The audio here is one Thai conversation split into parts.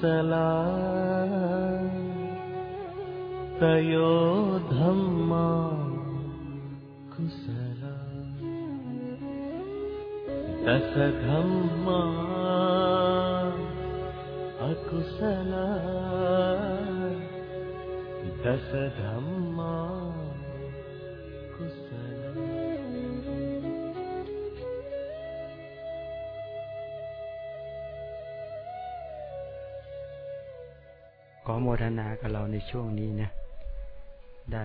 अकुशला तयो धम्मा कुशला दश धम्मा अकुशला दश धम्मा ขอโมทนากับเราในช่วงนี้นะ ได้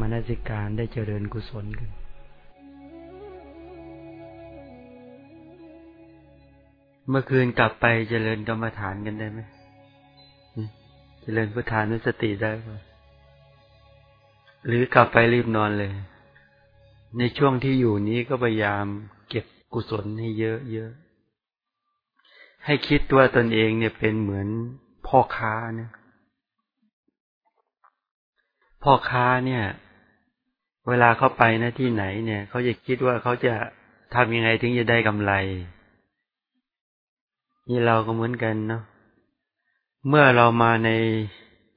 มนสิการได้เจริญกุศลกันเมื่อคืนกลับไปเจริญกรรมฐานกันได้ไหม เจริญพุทธานุสติได้ไหมหรือกลับไปรีบนอนเลย ในช่วงที่อยู่นี้ก็พยายามเก็บกุศลให้เยอะๆ ให้คิดว่าตนเองเนี่ยเป็นเหมือน พ่อค้าเนี่ยพ่อค้าเนี่ย เวลาเขาไปนะที่ไหนเนี่ยเขาจะคิดว่าเขาจะทำยังไงถึงจะได้กำไร นี่เราก็เหมือนกันเนาะเมื่อเรามาใน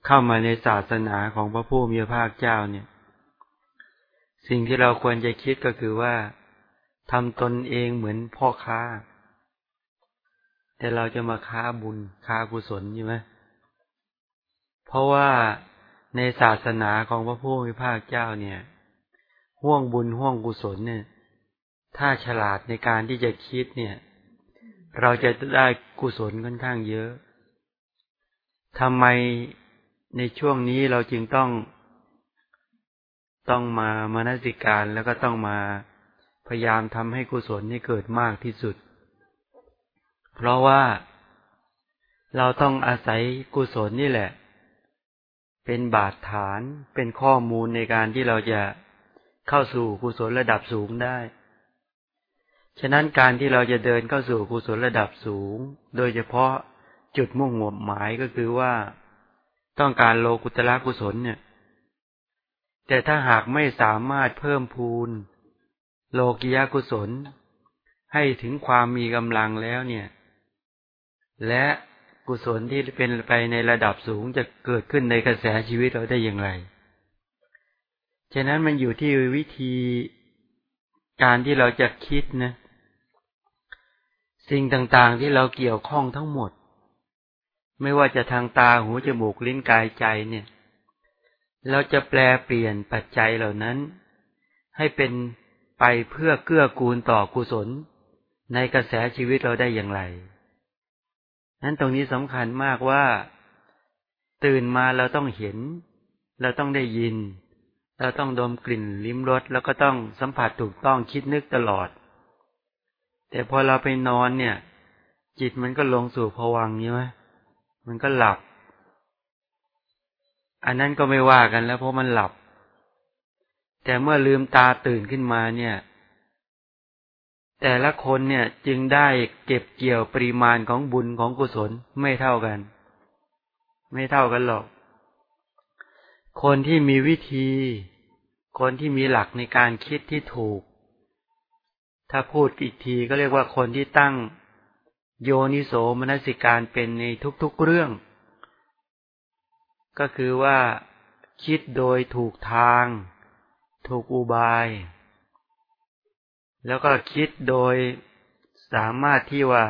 เข้ามาในศาสนาของพระผู้มีพระภาคเจ้าเนี่ย สิ่งที่เราควรจะคิดก็คือว่าทำตนเองเหมือนพ่อค้า แต่เราจะมาค้าบุญค้ากุศลใช่ไหมเพราะว่าในศาสนาของพระผู้มีภาคเจ้าเนี่ย ห่วงบุญห่วงกุศลเนี่ย ถ้าฉลาดในการที่จะคิดเนี่ย เราจะได้กุศลค่อนข้างเยอะทำไมในช่วงนี้เราจึงต้องต้องมามานสิการแล้วก็ต้องมาพยายามทำให้กุศลนี่เกิดมากที่สุด เพราะว่าเราต้องอาศัยกุศลนี่แหละ เป็นบาดฐานเป็นข้อมูลในการที่เราจะเข้าสู่กุศลระดับสูงได้ ฉะนั้นการที่เราจะเดินเข้าสู่กุศลระดับสูง โดยเฉพาะจุดมุ่งหมายก็คือว่าต้องการโลกุตละกุศลเนี่ย แต่ถ้าหากไม่สามารถเพิ่มพูน โลกิยากุศล ให้ถึงความมีกำลังแล้วเนี่ย และกุศลที่เป็นไปในระดับสูงจะเกิดขึ้นในกระแสชีวิตเราได้อย่างไร ฉะนั้นมันอยู่ที่วิธีการที่เราจะคิดนะ สิ่งต่างๆที่เราเกี่ยวข้องทั้งหมด ไม่ว่าจะทางตาหูจมูกลิ้นกายใจเนี่ย เราจะแปลเปลี่ยนปัจจัยเหล่านั้น ให้เป็นไปเพื่อเกื้อกูลต่อกุศล ในกระแสชีวิตเราได้อย่างไร นั้นตรงนี้สำคัญมากว่า ตื่นมาเราต้องเห็น เราต้องได้ยิน เราต้องดมกลิ่นลิ้มรสแล้วก็ต้องสัมผัสถูกต้องคิดนึกตลอด แต่พอเราไปนอนเนี่ย จิตมันก็ลงสู่ผวังใช่ไหมมันก็หลับ อันนั้นก็ไม่ว่ากันแล้วเพราะมันหลับ แต่เมื่อลืมตาตื่นขึ้นมาเนี่ย แต่ละคนเนี่ยจึงได้เก็บเกี่ยวปริมาณของบุญของกุศลไม่เท่ากัน ไม่เท่ากันหรอก คนที่มีวิธี คนที่มีหลักในการคิดที่ถูก ถ้าพูดอีกทีก็เรียกว่าคนที่ตั้งโยนิโสมนสิการเป็นในทุกๆเรื่อง ก็คือว่าคิดโดยถูกทาง ถูกอุบาย แล้วก็คิดโดยสามารถที่ว่า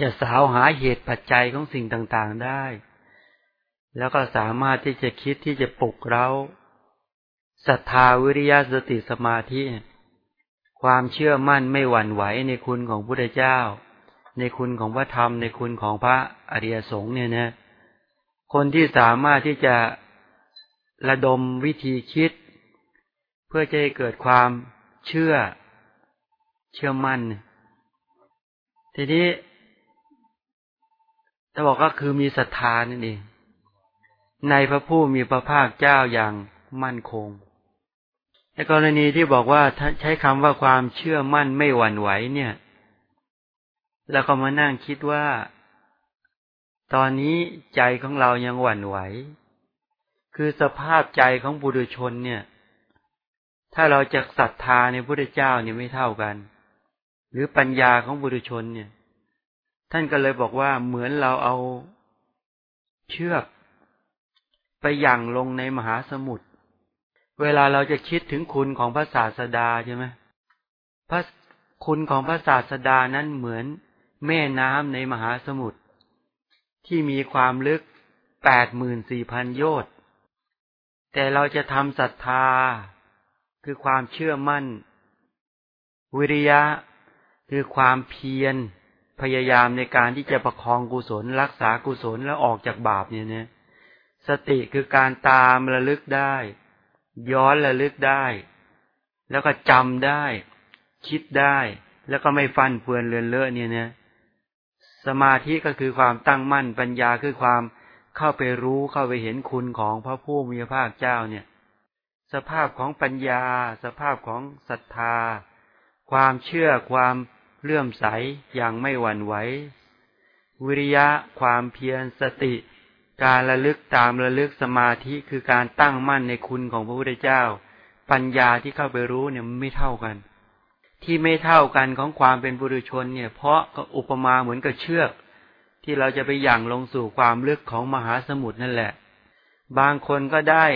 จะสาวหาเหตุปัจจัยของสิ่งต่างๆได้ แล้วก็สามารถที่จะคิดที่จะปลุกเราศรัทธาวิริยะสติสมาธิ ความเชื่อมั่นไม่หวั่นไหวในคุณของพระเจ้า ในคุณของพระธรรม ในคุณของพระอริยสงฆ์เนี่ยนะ คนที่สามารถที่จะระดมวิธีคิด เพื่อจะให้เกิดความ เชื่อ เชื่อมั่น ทีนี้ถ้าบอกก็คือมีศรัทธานั่นเอง ในพระผู้มีพระภาคเจ้าอย่างมั่นคง ในกรณีที่บอกว่าใช้คำว่าความเชื่อมั่นไม่หวั่นไหวเนี่ย แล้วก็มานั่งคิดว่า ตอนนี้ใจของเรายังหวั่นไหว คือสภาพใจของบุรุชนเนี่ย ถ้าเราจะศรัทธาในพระเจ้าเนี่ยไม่เท่ากัน หรือปัญญาของบุรุชนเนี่ย ท่านก็เลยบอกว่าเหมือนเราเอาเชือกไปย่างลงในมหาสมุทร เวลาเราจะคิดถึงคุณของพระศาสดาใช่ไหมพระคุณของพระศาสดานั้นเหมือนแม่น้ำในมหาสมุทรที่มีความลึกแปดหมื่นสี่พันโยชน์ แต่เราจะทำศรัทธา คือความเชื่อมั่น วิริยะ คือความเพียร พยายามในการที่จะประคองกุศล รักษากุศลแล้วออกจากบาปเนี่ยเนี่ยสติคือการตามระลึกได้ ย้อนระลึกได้ แล้วก็จำได้ คิดได้ แล้วก็ไม่ฟันเฟือนเลือนเลอะเนี่ยนะสมาธิก็คือความตั้งมั่นปัญญาคือความเข้าไปรู้เข้าไปเห็นคุณของพระผู้มีพระภาคเจ้าเนี่ย สภาพของปัญญา สภาพของศรัทธา ความเชื่อความเลื่อมใสอย่างไม่หวั่นไหว วิริยะความเพียรสติ การระลึกตามระลึกสมาธิคือการตั้งมั่นในคุณของพระพุทธเจ้า ปัญญาที่เข้าไปรู้เนี่ยไม่เท่ากัน ที่ไม่เท่ากันของความเป็นบุรุชนเนี่ย เพราะก็อุปมาเหมือนกับเชือก ที่เราจะไปย่างลงสู่ความลึกของมหาสมุทรนั่นแหละ บางคนก็ได้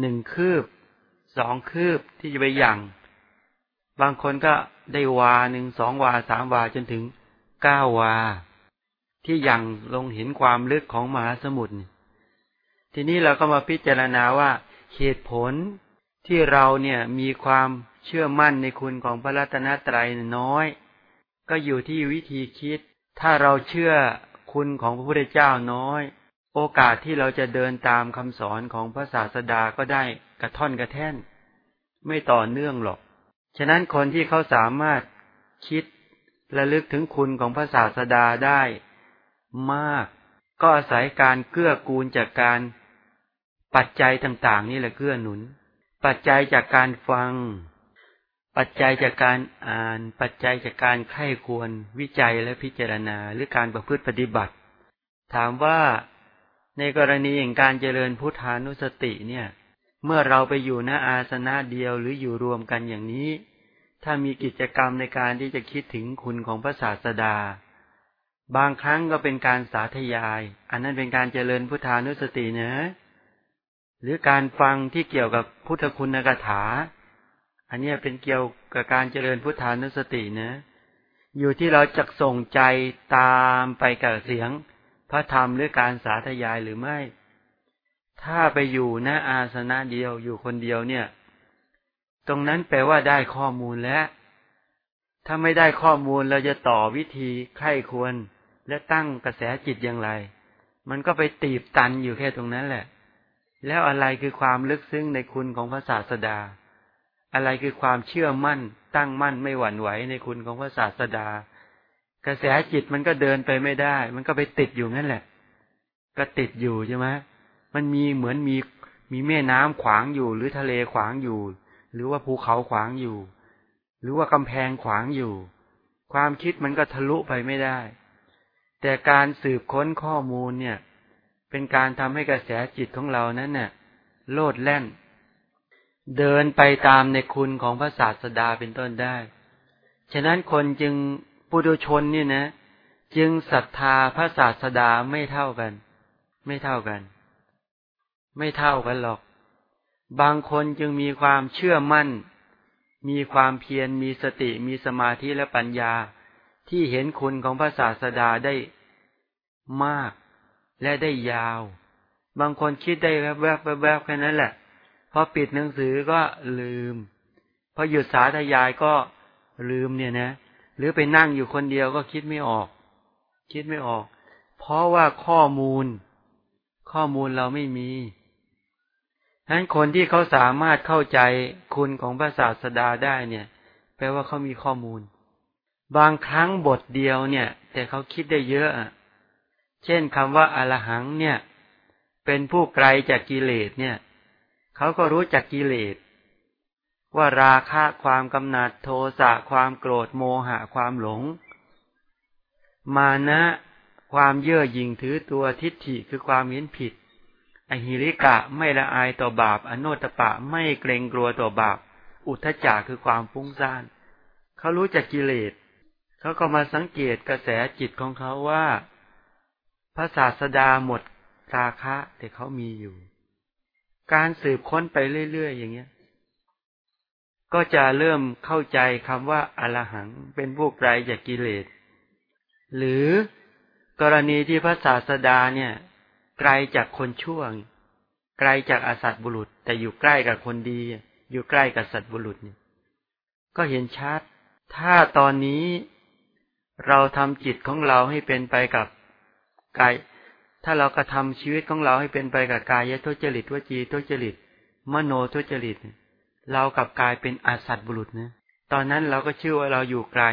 หนึ่งคืบ สองคืบที่จะไปย่าง บางคนก็ได้วาหนึ่งสองวาสามวาจนถึงเก้าวา ที่ย่างลงเห็นความลึกของมหาสมุทรทีนี้เราก็มาพิจารณาว่าเหตุผลที่เราเนี่ยมีความเชื่อมั่นในคุณของพระรัตนตรัยน้อย ก็อยู่ที่วิธีคิด ถ้าเราเชื่อคุณของพระพุทธเจ้าน้อย โอกาสที่เราจะเดินตามคำสอนของพระศาสดาก็ได้กระท่อนกระแท่น ไม่ต่อเนื่องหรอก ฉะนั้นคนที่เขาสามารถคิดระลึกถึงคุณของพระศาสดาได้มาก ก็อาศัยการเกื้อกูลจากการปัจจัยต่างๆ นี่แหละเกื้อหนุน ปัจจัยจากการฟัง ปัจจัยจากการอ่าน ปัจจัยจากการไข้ควรวิจัยและพิจารณาหรือการประพฤติปฏิบัติ ถามว่า ในกรณีอย่างการเจริญพุทธานุสติเนี่ย เมื่อเราไปอยู่ณอาสนะเดียวหรืออยู่รวมกันอย่างนี้ ถ้ามีกิจกรรมในการที่จะคิดถึงคุณของพระศาสดา บางครั้งก็เป็นการสาธยาย อันนั้นเป็นการเจริญพุทธานุสตินะ หรือการฟังที่เกี่ยวกับพุทธคุณกถา อันนี้เป็นเกี่ยวกับการเจริญพุทธานุสตินะ อยู่ที่เราจะส่งใจตามไปกับเสียง พระธรรมหรือการสาธยายหรือไม่ ถ้าไปอยู่ณอาสนะเดียวอยู่คนเดียวเนี่ย ตรงนั้นแปลว่าได้ข้อมูลแล้ว ถ้าไม่ได้ข้อมูลเราจะต่อวิธีไข้ควร และตั้งกระแสจิตอย่างไร มันก็ไปตีบตันอยู่แค่ตรงนั้นแหละ แล้วอะไรคือความลึกซึ้งในคุณของพระศาสดา อะไรคือความเชื่อมั่น ตั้งมั่นไม่หวั่นไหวในคุณของพระศาสดา กระแสจิตมันก็เดินไปไม่ได้ มันก็ไปติดอยู่นั่นแหละ ก็ติดอยู่ใช่ไหมมันมีเหมือนมีมีแม่น้ำขวางอยู่ หรือทะเลขวางอยู่ หรือว่าภูเขาขวางอยู่ หรือว่ากำแพงขวางอยู่ ความคิดมันก็ทะลุไปไม่ได้ แต่การสืบค้นข้อมูลเนี่ย เป็นการทำให้กระแสจิตของเรานั้นเน่ะโลดแล่น เดินไปตามในคุณของพระศาสดาเป็นต้นได้ ฉะนั้นคนจึง ปุถุชนนี่นะ จึงศรัทธาพระศาสดาไม่เท่ากัน ไม่เท่ากัน ไม่เท่ากันหรอก บางคนจึงมีความเชื่อมั่น มีความเพียรมีสติมีสมาธิและปัญญาที่เห็นคุณของพระศาสดาได้มากและได้ยาว บางคนคิดได้แวบแวบแแค่นั้นแหละพอปิดหนังสือก็ลืม พอหยุดสาธยายก็ลืมเนี่ยนะ หรือไปนั่งอยู่คนเดียวก็คิดไม่ออก คิดไม่ออก เพราะว่าข้อมูล ข้อมูลเราไม่มีฉะนั้นคนที่เขาสามารถเข้าใจคุณของพระศาสดาได้เนี่ย แปลว่าเขามีข้อมูล บางครั้งบทเดียวเนี่ย แต่เขาคิดได้เยอะเช่นคำว่าอรหังเนี่ย เป็นผู้ไกลจากกิเลสเนี่ย เขาก็รู้จักกิเลส ว่าราคะความกำหนัดโทสะความโกรธโมหะความหลง มานะความเย่อหยิ่งถือตัวทิฏฐิคือความเห็นผิด อหิริกะไม่ละอายต่อบาป อโนตปะไม่เกรงกลัวต่อบาป อุทธจักคือความฟุ้งซ่าน เขารู้จักกิเลส เขาก็มาสังเกตกระแสจิตของเขาว่า พระศาสดาหมดราคะแต่เขามีอยู่ การสืบค้นไปเรื่อยๆอย่างเงี้ย ก็จะเริ่มเข้าใจคำว่าอรหังเป็นผู้ไกลจากกิเลส หรือกรณีที่พระศาสดาเนี่ย ไกลจากคนชั่วไกลจากอาสัตบุรุษ แต่อยู่ใกล้กับคนดี อยู่ใกล้กับสัตบุรุษเนี่ย ก็เห็นชัด ถ้าตอนนี้เราทำจิตของเราให้เป็นไปกับกาย ถ้าเรากระทาชีวิตของเราให้เป็นไปกับกายทุจริตวจีทุจริต มโนทุจริตเเรากับกายเป็นอาสัตบุรุษนะตอนนั้นเราก็ชื่อว่าเราอยู่ไกล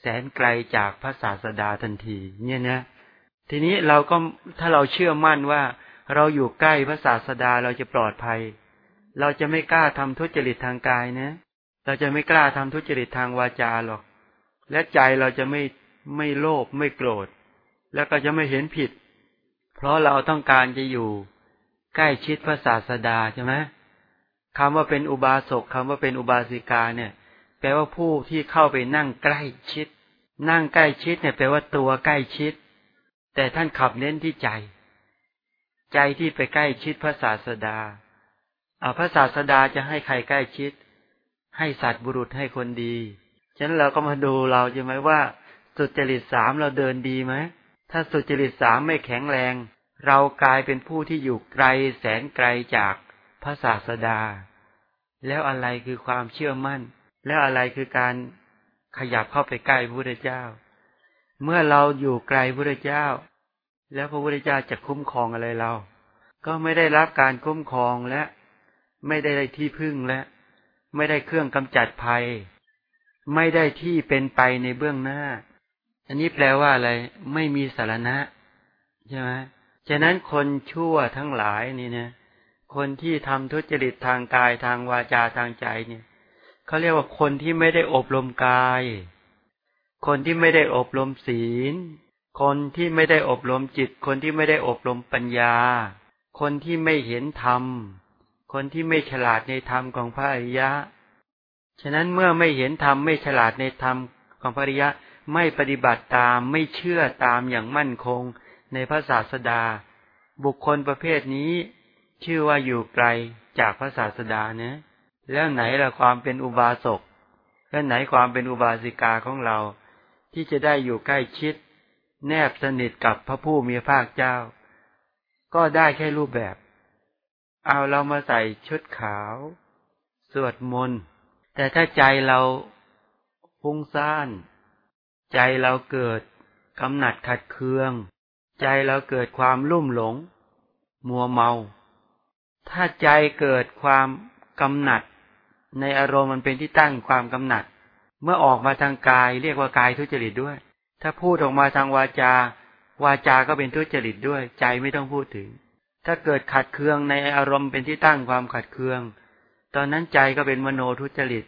แสนไกลจากพระศาสดาทันที เนี่ยนะ ทีนี้เราก็ถ้าเราเชื่อมั่นว่า เราอยู่ใกล้พระศาสดาเราจะปลอดภัย เราจะไม่กล้าทำทุจริตทางกายนะ เราจะไม่กล้าทำทุจริตทางวาจาหรอก และใจเราจะไม่ไม่โลภไม่โกรธ แล้วก็จะไม่เห็นผิด เพราะเราต้องการจะอยู่ใกล้ชิดพระศาสดาใช่ไหม คำว่าเป็นอุบาสกคำว่าเป็นอุบาสิกาเนี่ย แปลว่าผู้ที่เข้าไปนั่งใกล้ชิด นั่งใกล้ชิดเนี่ยแปลว่าตัวใกล้ชิด แต่ท่านขับเน้นที่ใจ ใจที่ไปใกล้ชิดพระศาสดาเอาพระศาสดาจะให้ใครใกล้ชิด ให้สัตว์บุรุษให้คนดี ฉะนั้นเราก็มาดูเราใช่ไหมว่า สุจริตสามเราเดินดีไหมถ้าสุจริตสามไม่แข็งแรง เรากลายเป็นผู้ที่อยู่ไกลแสนไกลจาก พระศาสดา แล้วอะไรคือความเชื่อมั่น แล้วอะไรคือการขยับเข้าไปใกล้พระพุทธเจ้า เมื่อเราอยู่ไกลพระพุทธเจ้า แล้วพระพุทธเจ้าจะคุ้มครองอะไรเรา ก็ไม่ได้รับการคุ้มครองและ ไม่ได้ที่พึ่งและ ไม่ได้เครื่องกำจัดภัย ไม่ได้ที่เป็นไปในเบื้องหน้า อันนี้แปลว่าอะไร ไม่มีสารณะใช่ไหมฉะนั้นคนชั่วทั้งหลายนี่นะ คนที่ทำทุจริตทางกายทางวาจาทางใจเนี่ยเขาเรียกว่าคนที่ไม่ได้อบรมกาย คนที่ไม่ได้อบรมศีล คนที่ไม่ได้อบรมจิต คนที่ไม่ได้อบรมปัญญา คนที่ไม่เห็นธรรม คนที่ไม่ฉลาดในธรรมของพระอริยะ ฉะนั้นเมื่อไม่เห็นธรรมไม่ฉลาดในธรรมของภริยะไม่ปฏิบัติตามไม่เชื่อตามอย่างมั่นคงในพระศาสดา บุคคลประเภทนี้ ชื่อว่าอยู่ไกลจากพระศาสดาเนะ แล้วไหนละความเป็นอุบาสก แล้วไหนความเป็นอุบาสิกาของเรา ที่จะได้อยู่ใกล้ชิด แนบสนิทกับพระผู้มีภาคเจ้า ก็ได้แค่รูปแบบ เอาเรามาใส่ชุดขาว สวดมนต์แต่ถ้าใจเราฟุ้งซ่าน ใจเราเกิดกำหนัดขัดเคือง ใจเราเกิดความลุ่มหลง มัวเมา ถ้าใจเกิดความกำหนัด ในอารมณ์มันเป็นที่ตั้งความกำหนัด เมื่อออกมาทางกายเรียกว่ากายทุจริตด้วย ถ้าพูดออกมาทางวาจา วาจาก็เป็นทุจริตด้วย ใจไม่ต้องพูดถึง ถ้าเกิดขัดเคืองในอารมณ์เป็นที่ตั้งความขัดเคือง ตอนนั้นใจก็เป็นมโนทุจริต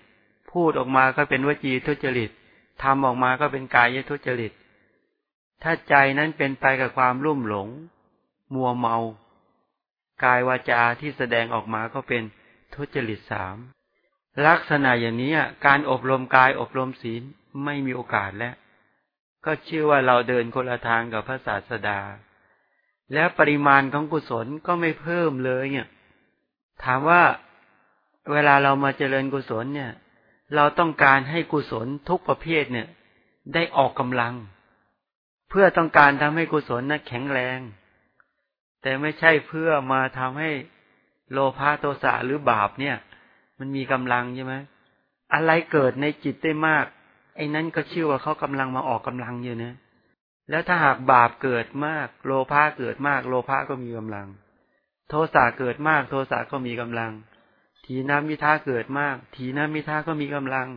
พูดออกมาก็เป็นวจีทุจริตทำออกมาก็เป็นกายทุจริต ถ้าใจนั้นเป็นไปกับความรุ่มหลง มัวเมา กายวาจาที่แสดงออกมาก็เป็นทุจริตสามลักษณะอย่างนี้การอบรมกายอบรมศีลไม่มีโอกาสแล้ว ก็เชื่อว่าเราเดินคนละทางกับพระศาสดา แล้วปริมาณของกุศลก็ไม่เพิ่มเลยเนี่ย ถามว่าเวลาเรามาเจริญกุศลเนี่ย เราต้องการให้กุศลทุกประเภทเนี่ย ได้ออกกำลัง เพื่อต้องการทำให้กุศลนั้นแข็งแรง แต่ไม่ใช่เพื่อมาทำให้โลภะโทสะหรือบาปเนี่ย มันมีกำลังใช่ไหมอะไรเกิดในจิตได้มาก ไอ้นั้นก็ชื่อว่าเขากำลังมาออกกำลังอยู่นะ แล้วถ้าหากบาปเกิดมาก โลภะเกิดมาก โลภะก็มีกำลัง โทสะเกิดมาก โทสะก็มีกำลัง ทีนามิท่าเกิดมาก ทีนามิท่าก็มีกำลัง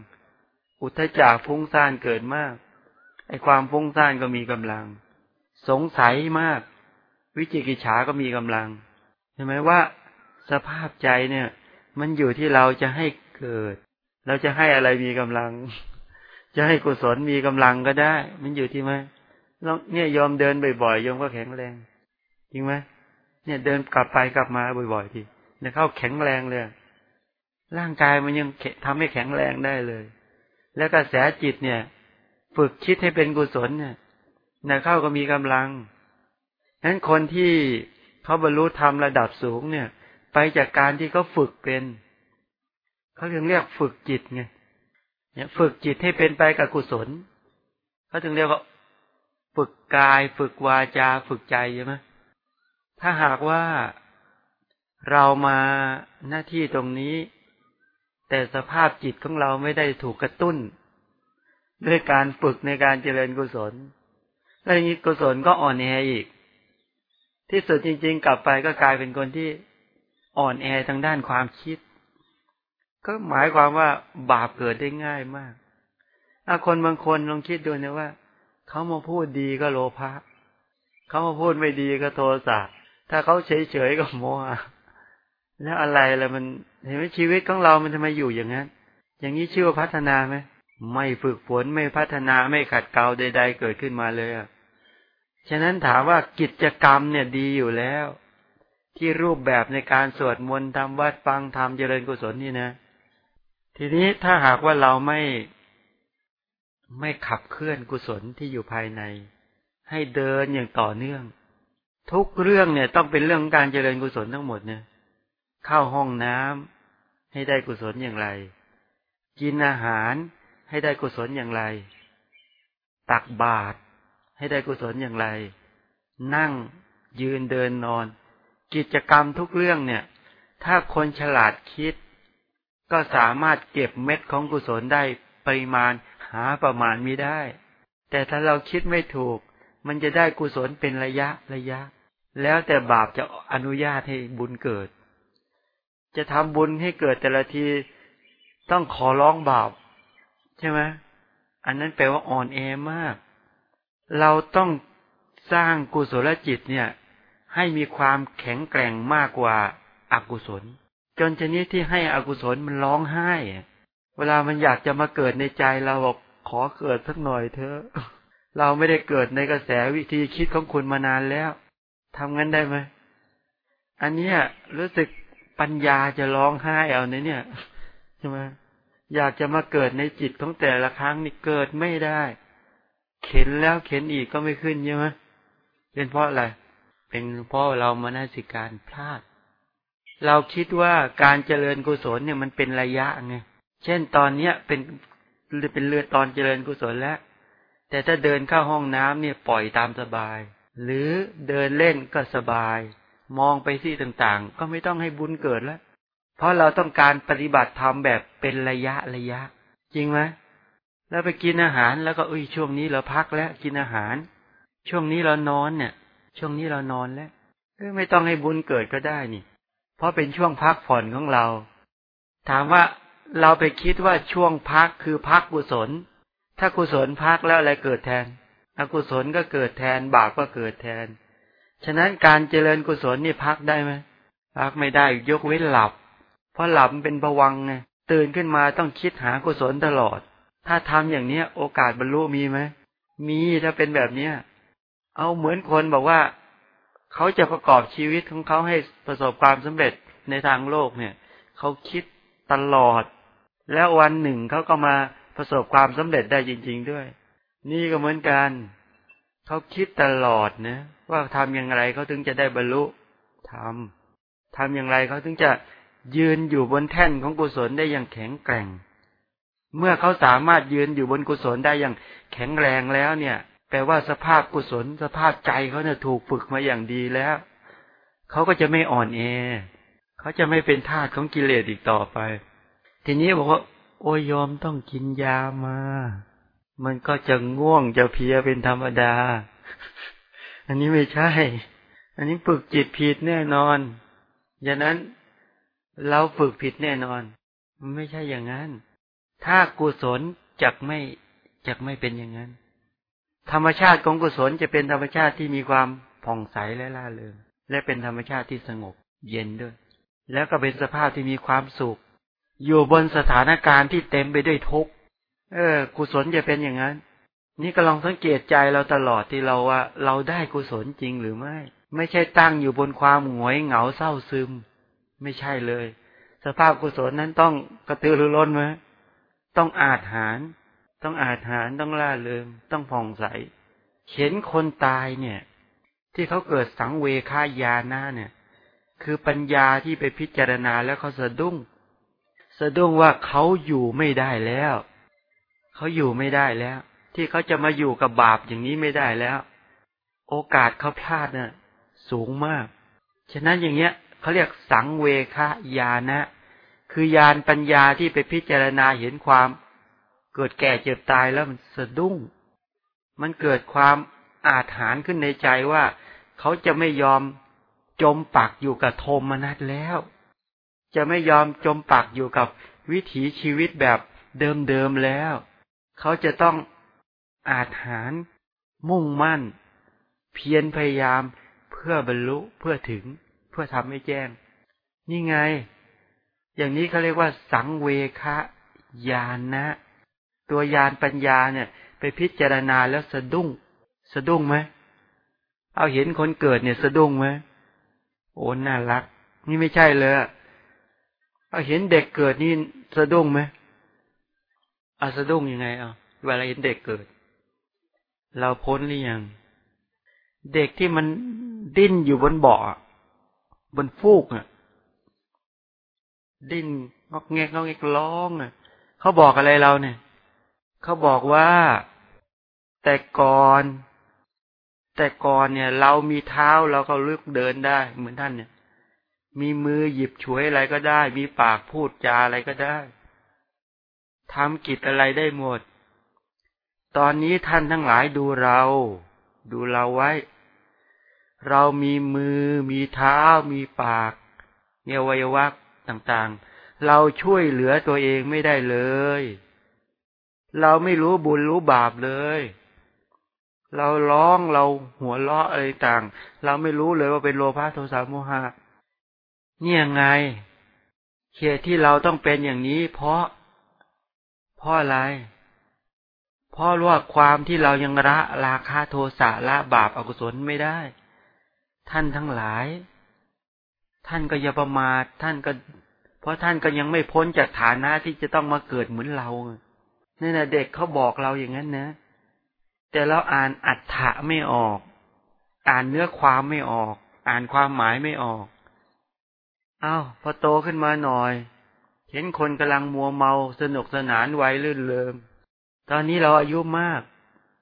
อุทธจักฟุ้งซ่านเกิดมาก ไอความฟุ้งซ่านก็มีกำลัง สงสัยมาก วิจิกิจฉาก็มีกำลังเห็นไหมว่าสภาพใจเนี่ย มันอยู่ที่เราจะให้เกิด เราจะให้อะไรมีกำลัง จะให้กุศลมีกำลังก็ได้ มันอยู่ที่ไหมเนี่ยยอมเดินบ่อยๆยอมก็แข็งแรงจริงไหมเนี่ยเดินกลับไปกลับมาบ่อยๆทีเนี่ยเข้าแข็งแรงเลยร่างกายมันยังทำให้แข็งแรงได้เลย แล้วกระแสจิตเนี่ย ฝึกคิดให้เป็นกุศลเนี่ยนะเข้าก็มีกำลัง นั้นคนที่เขาบรรลุธรรมระดับสูงเนี่ย ไปจากการที่เขาฝึกเป็นเขาถึงเรียกฝึกจิตไงเนี่ยฝึกจิตให้เป็นไปกับกุศลเขาถึงเรียกว่าฝึกกาย ฝึกวาจา ฝึกใจใช่ไหมถ้าหากว่าเรามาหน้าที่ตรงนี้ แต่สภาพจิตของเราไม่ได้ถูกกระตุ้น ด้วยการฝึกในการเจริญกุศล แล้วอย่างนี้กุศลก็อ่อนแออีก ที่สุดจริง ๆ กลับไปก็กลายเป็นคนที่อ่อนแอทางด้านความคิด ก็หมายความว่าบาปเกิดได้ง่ายมากถ้าคนบางคนลองคิดดูนะว่าเขามาพูดดีก็โลภะเขามาพูดไม่ดีก็โทสะถ้าเขาเฉยๆก็โมหะแล้วอะไรล่ะมันเห็นไหมชีวิตของเรามันทำไมอยู่อย่างนั้น อย่างนี้ชื่อว่าพัฒนาไหมไม่ฝึกฝนไม่พัฒนาไม่ขัดเกลาใด ๆ เกิดขึ้นมาเลยอะ ฉะนั้นถามว่ากิจกรรมเนี่ยดีอยู่แล้ว ที่รูปแบบในการสวดมนต์ทำวัดฟังทำเจริญกุศลนี่นะ ทีนี้ถ้าหากว่าเราไม่ไม่ขับเคลื่อนกุศลที่อยู่ภายใน ให้เดินอย่างต่อเนื่อง ทุกเรื่องเนี่ย ต้องเป็นเรื่องการเจริญกุศลทั้งหมดเนี่ย เข้าห้องน้ำให้ได้กุศลอย่างไร กินอาหารให้ได้กุศลอย่างไร ตักบาตร ให้ได้กุศลอย่างไร นั่งยืนเดินนอน กิจกรรมทุกเรื่องเนี่ย ถ้าคนฉลาดคิด ก็สามารถเก็บเม็ดของกุศลได้ปริมาณหาประมาณม่ได้ แต่ถ้าเราคิดไม่ถูก มันจะได้กุศลเป็นระยะระยะ แล้วแต่บาปจะอนุญาตให้บุญเกิด จะทำบุญให้เกิดแต่ละทีต้องขอร้องบาปใช่ไหมอันนั้นแปลว่าอ่อนแอมาก เราต้องสร้างกุศลจิตเนี่ย ให้มีความแข็งแกร่งมากกว่าอากุศล จนชนิดที่ให้อกุศลมันร้องไห้ เวลามันอยากจะมาเกิดในใจเราบอกขอเกิดสักหน่อยเถอะเราไม่ได้เกิดในกระแสวิธีคิดของคุณมานานแล้วทำงั้นได้ไหมอันเนี้ยรู้สึกปัญญาจะร้องไห้เอาในเนี่ยใช่ไหมอยากจะมาเกิดในจิตของแต่ละครั้งนี่เกิดไม่ได้ เข็นแล้วเข็นอีกก็ไม่ขึ้นใช่ไหมเป็นเพราะอะไร เป็นเพราะเรามานาสิการพลาด เราคิดว่าการเจริญกุศลเนี่ยมันเป็นระยะไง เช่นตอนเนี้ยเป็นเป็นเรือตอนเจริญกุศลแล้ว แต่ถ้าเดินเข้าห้องน้ำเนี่ยปล่อยตามสบาย หรือเดินเล่นก็สบาย มองไปที่ต่างๆ ก็ไม่ต้องให้บุญเกิดแล้ว เพราะเราต้องการปฏิบัติธรรมแบบเป็นระยะระยะ จริงไหม แล้วไปกินอาหารแล้วก็อุ้ยช่วงนี้เราพักแล้วกินอาหาร ช่วงนี้เรานอนเนี่ย ช่วงนี้เรานอนแล้วไม่ต้องให้บุญเกิดก็ได้นี่ เพราะเป็นช่วงพักผ่อนของเรา ถามว่าเราไปคิดว่าช่วงพักคือพักกุศล ถ้ากุศลพักแล้วอะไรเกิดแทน อกุศลก็เกิดแทน บาปก็เกิดแทน ฉะนั้นการเจริญกุศลนี่พักได้ไหมพักไม่ได้ยกเว้นหลับ เพราะหลับเป็นผวังไงตื่นขึ้นมาต้องคิดหากุศลตลอด ถ้าทำอย่างเนี้ย โอกาสบรรลุมีไหมมีถ้าเป็นแบบเนี้ย เอาเหมือนคนบอกว่าเขาจะประกอบชีวิตของเขาให้ประสบความสำเร็จในทางโลกเนี่ยเขาคิดตลอด แล้ววันหนึ่งเขาก็มาประสบความสำเร็จได้จริง ๆด้วย นี่ก็เหมือนกันเขาคิดตลอดนะว่าทำอย่างไรเขาถึงจะได้บรรลุทำทำอย่างไรเขาถึงจะยืนอยู่บนแท่นของกุศลได้อย่างแข็งแกร่ง เมื่อเขาสามารถยืนอยู่บนกุศลได้อย่างแข็งแรงแล้วเนี่ย แปลว่าสภาพกุศล สภาพใจเขาเนี่ยถูกฝึกมาอย่างดีแล้วเขาก็จะไม่อ่อนแอเขาจะไม่เป็นทาสของกิเลสอีกต่อไป ทีนี้บอกว่า โอ้ยอมต้องกินยามา มันก็จะง่วงจะเพียเป็นธรรมดา อันนี้ไม่ใช่ อันนี้ฝึกจิตผิดแน่นอนอย่างนั้นเราฝึกผิดแน่นอน ไม่ใช่อย่างนั้น ถ้ากุศลจักไม่จักไม่เป็นอย่างนั้น ธรรมชาติของกุศลจะเป็นธรรมชาติที่มีความผ่องใสและล่าเริงและเป็นธรรมชาติที่สงบเย็นด้วย แล้วก็เป็นสภาพที่มีความสุข อยู่บนสถานการณ์ที่เต็มไปด้วยทุกข์เออ กุศลจะเป็นอย่างนั้น นี่ก็ลองสังเกตใจเราตลอดที่เราว่า เราได้กุศลจริงหรือไม่ ไม่ใช่ตั้งอยู่บนความหงอยเหงาเศร้าซึม ไม่ใช่เลย สภาพกุศลนั้นต้องกระตือรือร้นไหม ต้องอาจหารต้องอาจหารต้องล่าเริงต้องผ่องใส เห็นคนตายเนี่ย ที่เขาเกิดสังเวคายานาเนี่ย คือปัญญาที่ไปพิจารณาแล้วเขาสะดุ้ง สะดุ้งว่าเขาอยู่ไม่ได้แล้วเขาอยู่ไม่ได้แล้ว ที่เขาจะมาอยู่กับบาปอย่างนี้ไม่ได้แล้ว โอกาสเขาพลาดเนี่ยสูงมาก ฉะนั้นอย่างเงี้ยเขาเรียกสังเวคายานะ คือยานปัญญาที่ไปพิจารณาเห็นความ เกิดแก่เจ็บตายแล้วมันสะดุ้ง มันเกิดความอาถรรพ์ขึ้นในใจว่าเขาจะไม่ยอมจมปักอยู่กับโทมนัสแล้ว จะไม่ยอมจมปักอยู่กับวิถีชีวิตแบบเดิมๆแล้ว เขาจะต้องอาถรรพ์มุ่งมั่น เพียรพยายามเพื่อบรรลุเพื่อถึง เพื่อทำให้แจ้ง นี่ไง อย่างนี้เขาเรียกว่า สังเวคะญาณนะ ตัวยานปัญญาเนี่ย ไปพิจารณาแล้วสะดุ้ง สะดุ้งไหมเอาเห็นคนเกิดเนี่ยสะดุ้งไหมโอ้น่ารัก นี่ไม่ใช่เลยเอาเห็นเด็กเกิดนี่สะดุ้งไหมเอาสะดุ้งยังไงเอาเวลาเห็นเด็กเกิด เราพ้นหรือยัง เด็กที่มันดิ้นอยู่บนเบาะบนฟูกอะ ดิ้นงอกแงกงอกแงกร้องอะเขาบอกอะไรเราเนี่ยเขาบอกว่าแต่ก่อน แต่ก่อนเนี่ย เรามีเท้าเราก็เลึกเดินได้ เหมือนท่านเนี่ย มีมือหยิบฉวยอะไรก็ได้ มีปากพูดจาอะไรก็ได้ทำกิจอะไรได้หมด ตอนนี้ท่านทั้งหลายดูเรา ดูเราไว้ เรามีมือ มีเท้า มีปากเนี่ยวัยวะ ต่างๆ เราช่วยเหลือตัวเองไม่ได้เลย เราไม่รู้บุญรู้บาปเลย เราร้องเราหัวเราะอะไรต่าง เราไม่รู้เลยว่าเป็นโลภะโทสะโมหะเนี่ยไงเหตุที่เราต้องเป็นอย่างนี้ เพราะ เพราะอะไร เพราะว่าความที่เรายังละราคาโทสะละบาปอกุศลไม่ได้ ท่านทั้งหลาย ท่านก็อย่าประมาทท่านก็ เพราะท่านก็ยังไม่พ้นจากฐานะที่จะต้องมาเกิดเหมือนเราเนี่ยนะเด็กเขาบอกเราอย่างนั้นนะ แต่เราอ่านอัฏฐะไม่ออก อ่านเนื้อความไม่ออก อ่านความหมายไม่ออกเอา้าพอโตขึ้นมาหน่อย เห็นคนกำลังมัวเมาสนุกสนานไว้ลื่นเลิมตอนนี้เราอายุมาก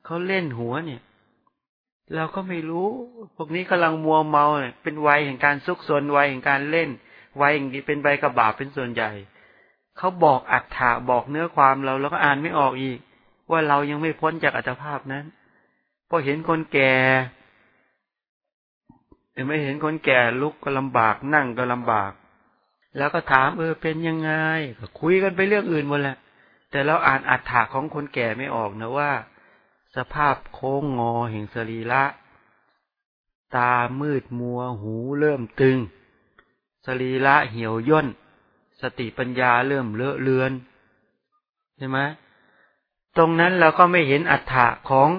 เขาเล่นหัวเนี่ย เราก็ไม่รู้ พวกนี้กำลังมัวเมาเนี่ยเป็นวัยแห่งการซุกซนวัยแห่งการเล่น วัยแห่งเป็นใบกระบาเป็นส่วนใหญ่เขาบอกอัฏฐะบอกเนื้อความเราแล้วก็อ่านไม่ออกอีก ว่าเรายังไม่พ้นจากอัตภาพนั้นพอเห็นคนแก่เห็นไม่เห็นคนแก่ลุกก็ลำบากนั่งก็ลำบาก แล้วก็ถามเออเป็นยังไงคุยกันไปเรื่องอื่นหมดแหละแต่เราอ่านอัฏฐะของคนแก่ไม่ออกนะว่า สภาพโค้งงอแห่งสรีระ ตามืดมัวหูเริ่มตึง สรีระเหี่ยวย่น สติปัญญาเริ่มเลอะเลือนใช่ไหมตรงนั้นเราก็ไม่เห็นอัฏฐะของ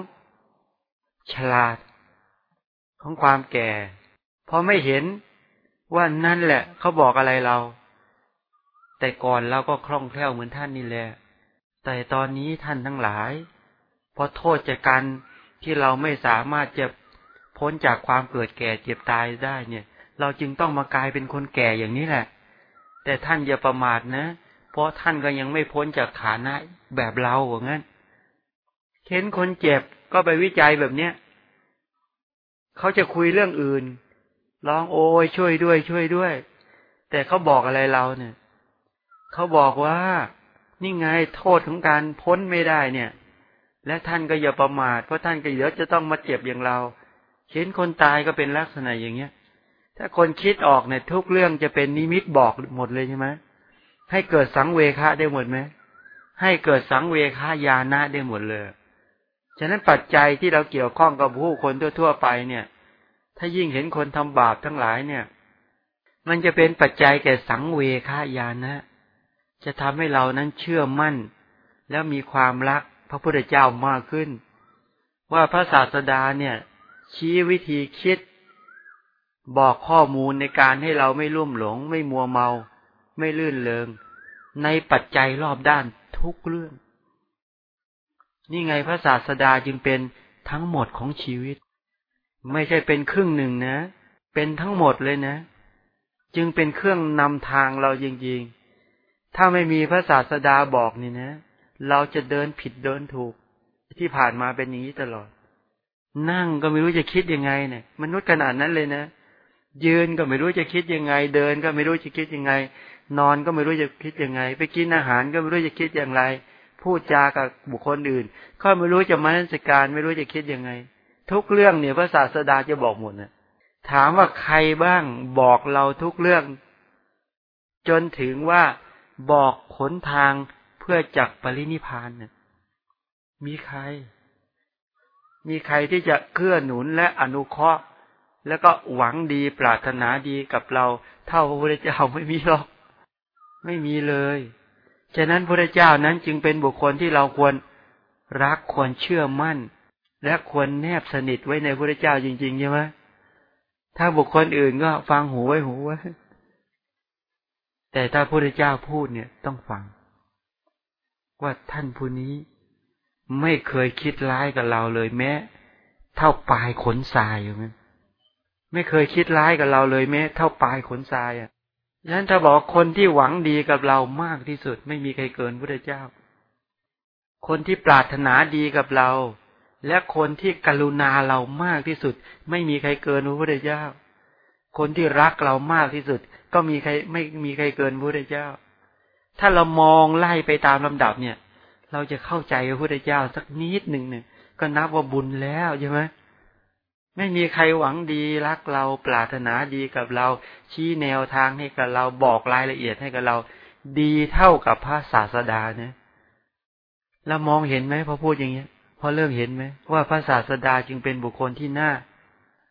ฉลาด ของความแก่เพราะไม่เห็นว่านั่นแหละ เขาบอกอะไรเรา แต่ก่อนเราก็คล่องแคล่วเหมือนท่านนี่แหละ แต่ตอนนี้ท่านทั้งหลาย เพราะโทษจากการที่เราไม่สามารถจะพ้นจากความเกิดแก่เจ็บตายได้เนี่ย เราจึงต้องมากลายเป็นคนแก่อย่างนี้แหละ แต่ท่านอย่าประมาทนะ เพราะท่านก็ยังไม่พ้นจากฐานะแบบเราเหมือนกันเห็นคนเจ็บก็ไปวิจัยแบบเนี้ยเขาจะคุยเรื่องอื่น ร้องโอ้ยช่วยด้วย ช่วยด้วย แต่เขาบอกอะไรเราเนี่ย เขาบอกว่า นี่ไงโทษของการพ้นไม่ได้เนี่ย และท่านก็อย่าประมาทเพราะท่านก็เดี๋ยวจะต้องมาเจ็บอย่างเราเห็นคนตายก็เป็นลักษณะอย่างเงี้ย ถ้าคนคิดออกเนี่ยทุกเรื่องจะเป็นนิมิตบอกหมดเลยใช่ไหมให้เกิดสังเวคะได้หมดไหมให้เกิดสังเวคะญาณะได้หมดเลย ฉะนั้นปัจจัยที่เราเกี่ยวข้องกับผู้คนทั่วๆไปเนี่ย ถ้ายิ่งเห็นคนทำบาปทั้งหลายเนี่ย มันจะเป็นปัจจัยแก่สังเวคะญาณะจะทำให้เรานั้นเชื่อมั่น แล้วมีความรัก ระพุทธเจ้ามากขึ้น ว่าพระศาสดาเนี่ย ชี้วิธีคิด บอกข้อมูลในการให้เราไม่ลุ่มหลง ไม่มัวเมา ไม่ลื่นเลงในปัจจัยรอบด้านทุกเรื่อง นี่ไงพระศาสดาจึงเป็นทั้งหมดของชีวิต ไม่ใช่เป็นครึ่งหนึ่งนะ เป็นทั้งหมดเลยนะ จึงเป็นเครื่องนำทางเราจริงๆ ถ้าไม่มีพระศาสดาบอกนี่นะ เราจะเดินผิดเดินถูก ที่ผ่านมาเป็นอย่างนี้ตลอด นั่งก็ไม่รู้จะคิดยังไงเนี่ย มนุษย์ขนาดนั้นเลยนะยืนก็ไม่รู้จะคิดยังไง เดินก็ไม่รู้จะคิดยังไง นอนก็ไม่รู้จะคิดยังไง ไปกินอาหารก็ไม่รู้จะคิดอย่างไร พูดจากับบุคคลอื่น ก็ไม่รู้จะมานัสการไม่รู้จะคิดยังไง ทุกเรื่องเนี่ยพระศาสดาจะบอกหมดนะถามว่าใครบ้างบอกเราทุกเรื่อง จนถึงว่าบอกขนทาง เพื่อจักปรินิพานเนี่ยมีใคร มีใครที่จะเกื้อหนุนและอนุเคราะห์ แล้วก็หวังดีปรารถนาดีกับเรา เท่าพระพุทธเจ้าไม่มีหรอก ไม่มีเลย ฉะนั้นพระเจ้านั้นจึงเป็นบุคคลที่เราควรรักควรเชื่อมั่น และควรแนบสนิทไว้ในพระเจ้าจริงๆใช่ไหมถ้าบุคคลอื่นก็ฟังหูไว้หูไว้แต่ถ้าพระเจ้าพูดเนี่ยต้องฟัง ว่าท่านผู้นี้ ไม่เคยคิดร้ายกับเราเลยแม้ เท่าปลายขนทรายอยู่มั้ยไม่เคยคิดร้ายกับเราเลยแม้ เท่าปลายขนทรายอะฉะนั้นถ้าบอกคนที่หวังดีกับเรามากที่สุด ไม่มีใครเกินพระเจ้า คนที่ปรารถนาดีกับเรา และคนที่กรุณาเรามากที่สุด ไม่มีใครเกินพระพุทธเจ้า คนที่รักเรามากที่สุด ก็มีใครไม่มีใครเกินพระพุทธเจ้า ถ้าเรามองไล่ไปตามลำดับเนี่ย เราจะเข้าใจพระพุทธเจ้าสักนิดหนึ่งเนี่ยก็นับว่าบุญแล้วใช่ไหมไม่มีใครหวังดีรักเราปรารถนาดีกับเรา ชี้แนวทางให้กับเราบอกรายละเอียดให้กับเรา ดีเท่ากับพระศาสดาเนี่ยเรามองเห็นไหมพอพูดอย่างเงี้ย พอเริ่มเห็นไหมว่าพระศาสดาจึงเป็นบุคคลที่น่า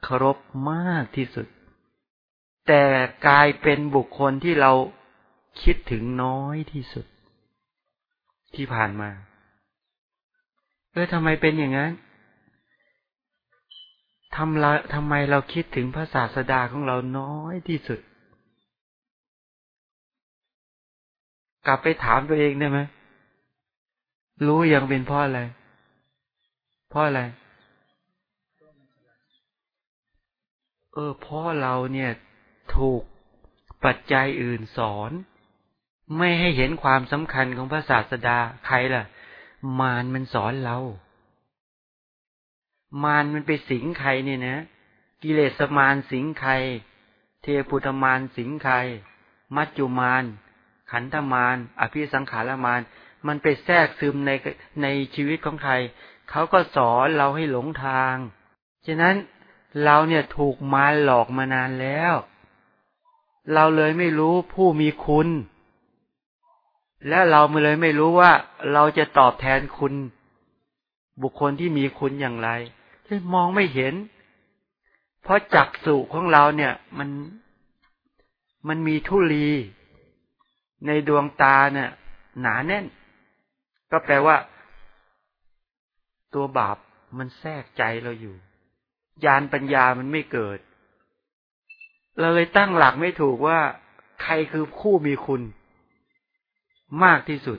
เคารพมากที่สุด แต่กลายเป็นบุคคลที่เรา คิดถึงน้อยที่สุด ที่ผ่านมา เออทำไมเป็นอย่างนั้นทำเราทำไมเราคิดถึงพระศาสดาของเราน้อยที่สุด กลับไปถามตัวเองได้ไหมรู้ยังเป็นพราะอะไรพราะอะไรเออพราะเราเนี่ยถูกปัจจัยอื่นสอน ไม่ให้เห็นความสำคัญของพระศาสดาใครล่ะ มารมันสอนเรา มารมันไปสิงใครเนี่ยนะ กิเลสมารสิงใคร เทพุทมารสิงใคร มัจจุมาร ขันธมาร อภิสังขารมาร มันไปแทรกซึมในในชีวิตของใคร เขาก็สอนเราให้หลงทาง ฉะนั้นเราเนี่ยถูกมารหลอกมานานแล้ว เราเลยไม่รู้ผู้มีคุณ และเราเลยไม่รู้ว่าเราจะตอบแทนคุณ บุคคลที่มีคุณอย่างไรมองไม่เห็น เพราะจักสุของเราเนี่ย มันมันมีทุลี ในดวงตาเนี่ย หนาแน่น ก็แปลว่า ตัวบาปมันแทรกใจเราอยู่ ยานปัญญามันไม่เกิด เราเลยตั้งหลักไม่ถูกว่า ใครคือคู่มีคุณ มากที่สุด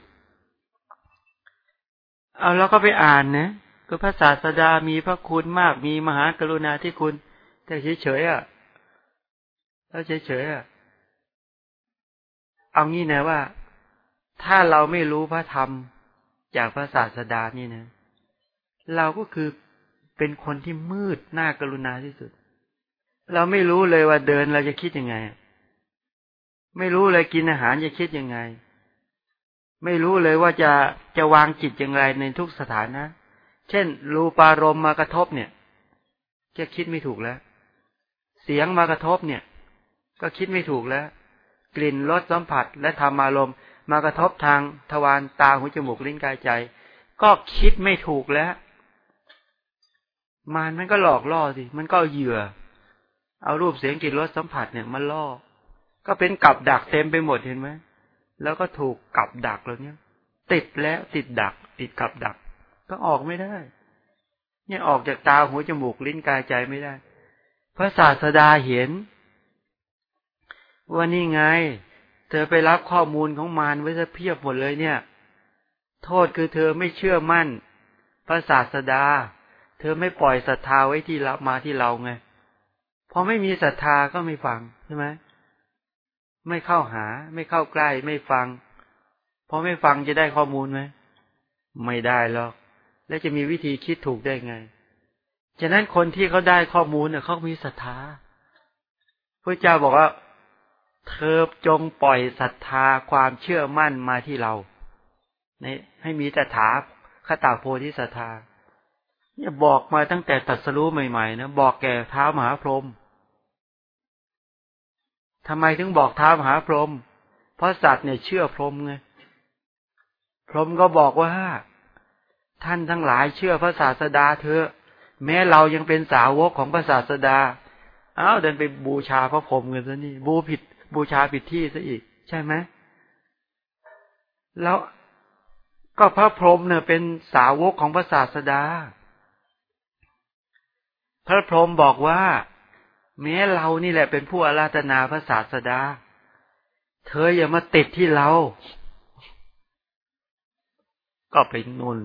เอาแล้วก็ไปอ่านนะก็พระศาสดามีพระคุณมากมีมหากรุณาที่คุณ แต่เฉยๆอะแล้วเฉยๆอะเอางี้นะว่า ถ้าเราไม่รู้พระธรรมจากพระศาสดานี่นะ เราก็คือเป็นคนที่มืดหน้ากรุณาที่สุด เราไม่รู้เลยว่าเดินเราจะคิดยังไง ไม่รู้เลยกินอาหารจะคิดยังไง ไม่รู้เลยว่าจะจะวางจิตอย่างไรในทุกสถานะ เช่น รูปารมณ์มากระทบเนี่ยก็คิดไม่ถูกแล้ว เสียงมากระทบเนี่ย ก็คิดไม่ถูกแล้ว กลิ่นรสสัมผัส และธรรมอารมณ์มากระทบทางทวารตาหูจมูกลิ้นกายใจ ก็คิดไม่ถูกแล้วมานมันก็หลอกล่อสิ มันก็เหยื่อ เอารูปเสียงกลิ่นรสสัมผัสเนี่ยมาล่อ ก็เป็นกับดักเต็มไปหมดเห็นไหม แล้วก็ถูกกับดักแล้วเนี่ย ติดแล้วติดดัก ติดกับดัก ก็ออกไม่ได้ เนี่ยออกจากตาหัวจมูกลิ้นกายใจไม่ได้ พระศาสดาเห็น ว่านี่ไง เธอไปรับข้อมูลของมารไว้ซะเพียบหมดเลยเนี่ย โทษคือเธอไม่เชื่อมั่น พระศาสดา เธอไม่ปล่อยศรัทธาไว้ที่รับมาที่เราไงพอไม่มีศรัทธาก็ไม่ฟังใช่ไหม ไม่เข้าหา ไม่เข้าใกล้ ไม่ฟัง เพอไม่ฟังจะได้ข้อมูลไหมไม่ได้หรอก แล้วจะมีวิธีคิดถูกได้ไงฉะนั้นคนที่เขาได้ข้อมูลเนี่ยเขามีศรัทธาพระเจ้าบอกว่า เธอจงปล่อยศรัทธาความเชื่อมั่นมาที่เราในให้มีแต่ถาคตาโพธิศรัทธาเนี่ยบอกมาตั้งแต่ตัดสรู้ใหม่ๆนะบอกแก่เท้ามหาพรหม ทำไมถึงบอกท้ามหาพรหมเพราะสัตว์เนี่ยเชื่อพรหมไงพรหมก็บอกว่า ท่านทั้งหลายเชื่อพระศาสดาเถอะ แม้เรายังเป็นสาวกของพระศาสดา เอ้าเดินไปบูชาพระพรหมกันซะนี่บูผิด บูชาผิดที่ซะอีก ใช่ไหมแล้วก็พระพรหมเนี่ยเป็นสาวกของพระศาสดา พระพรหมบอกว่า แม้เรานี่แหละเป็นผู้อาราธนาพระศาสดา เธออย่ามาติดที่เรา ก็ไปนุ่น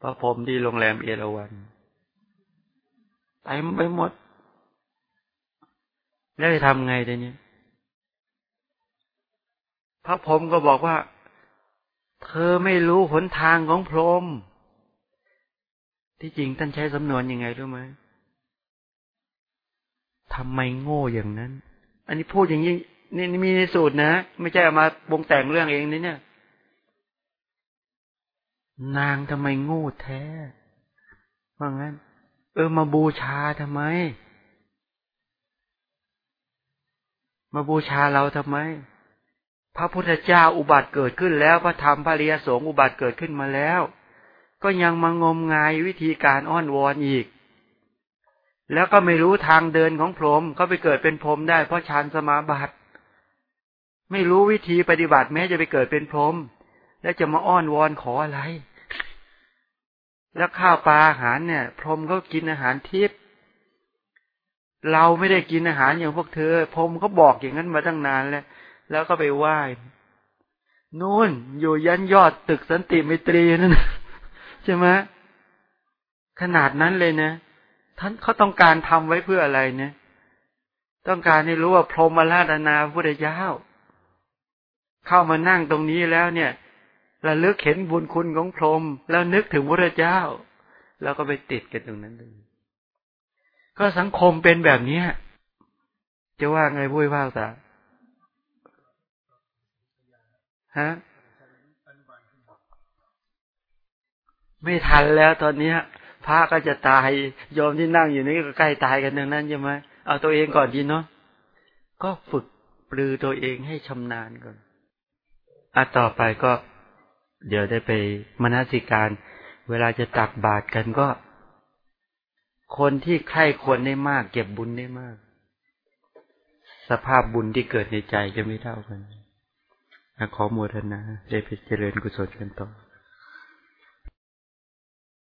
พระพรหมที่โรงแรมเอราวันไปไปหมด แล้วจะทำไงแต่เนี้พระพรหมก็บอกว่า เธอไม่รู้หนทางของพรหมที่จริงท่านใช้สำนวนยังไงรู้ไหม ทำไมโง่อย่างนั้น อันนี้พูดอย่างนี้นี่มีในสูตรนะ ไม่ใช่เอามาบงแต่งเรื่องเองนี่เนี่ย นางทำไมโง่แท้ว่างั้น เออมาบูชาทำไม มาบูชาเราทำไม พระพุทธเจ้าอุบัติเกิดขึ้นแล้ว พระธรรมพระริยสงฆ์อุบัติเกิดขึ้นมาแล้ว ก็ยังมางมงายวิธีการอ้อนวอนอีก แล้วก็ไม่รู้ทางเดินของพรหมเขาไปเกิดเป็นพรหมได้เพราะฌานสมาบัติไม่รู้วิธีปฏิบัติแม้จะไปเกิดเป็นพรหมแล้วจะมาอ้อนวอนขออะไร แล้วข้าวปลาอาหารเนี่ย พรหมเขากินอาหารทิพย์เราไม่ได้กินอาหารอย่างพวกเธอ พรหมเขาบอกอย่างนั้นมาตั้งนานแล้วแล้วก็ไปไหว้นู่นอยู่ยันยอดตึกสันติมิตรีนั่นใช่ไหมขนาดนั้นเลยนะ ท่านเขาต้องการทำไว้เพื่ออะไรเนี่ย ต้องการให้รู้ว่าพรหมราชนาพุทธเจ้า เข้ามานั่งตรงนี้แล้วเนี่ยระลึกเห็นบุญคุณของพรหมแล้วนึกถึงพระเจ้า แล้วก็ไปติดกันตรงนั้นเลยก็สังคมเป็นแบบเนี้ยจะว่าไงพุ้ยภาคษาฮะ ไม่ทันแล้วตอนนี้ พระก็จะตายยอมที่นั่งอยู่นี่ก็ใกล้ตายกันดังนั้นใช่ไหมเอาตัวเองก่อนดีเนาะก็ฝึกปลือตัวเองให้ชำนาญก่อนอะต่อไปก็ เดี๋ยวได้ไปมนสิการ เวลาจะตักบาตรกันก็ คนที่ใคร่ควรได้มาก เก็บบุญได้มาก สภาพบุญที่เกิดในใจจะไม่เท่ากันขอโมทนาได้ไปเจริญกุศลกันต่อ